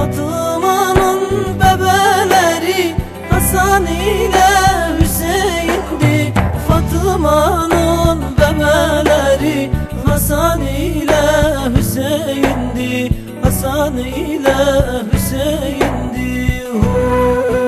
Fatıma'nın bebeleri Hasan ile Hüseyin'di Fatıma'nın bebeleri Hasan ile Hüseyin'di. Hasan ile Hüseyin'di. Kerbela'da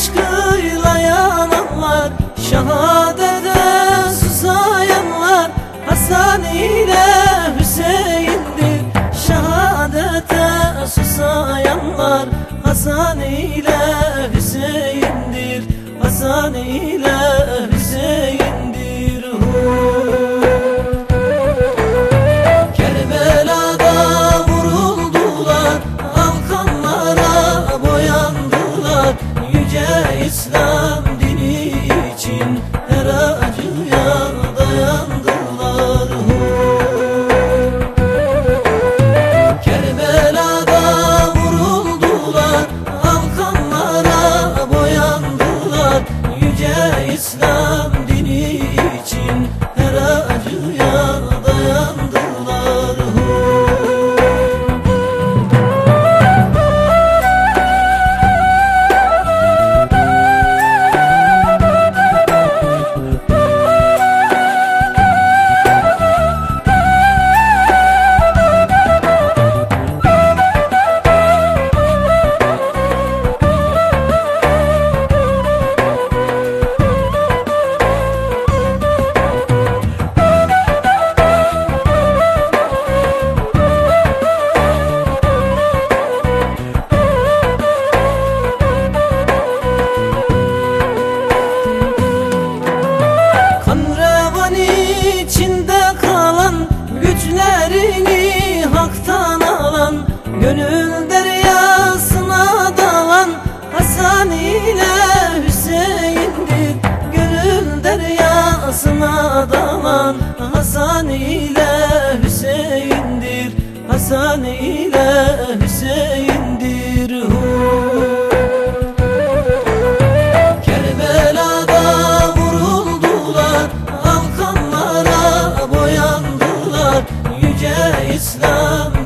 aşkıyla yananlar Şehadete susayanlar Hasan ile İslam dini için haktan alan Gönül deryasına dalan Hasan ile Hüseyin'dir Gönül deryasına dalan Hasan ile Hüseyin'dir Hasan ile Hüseyin'dir Yüce İslam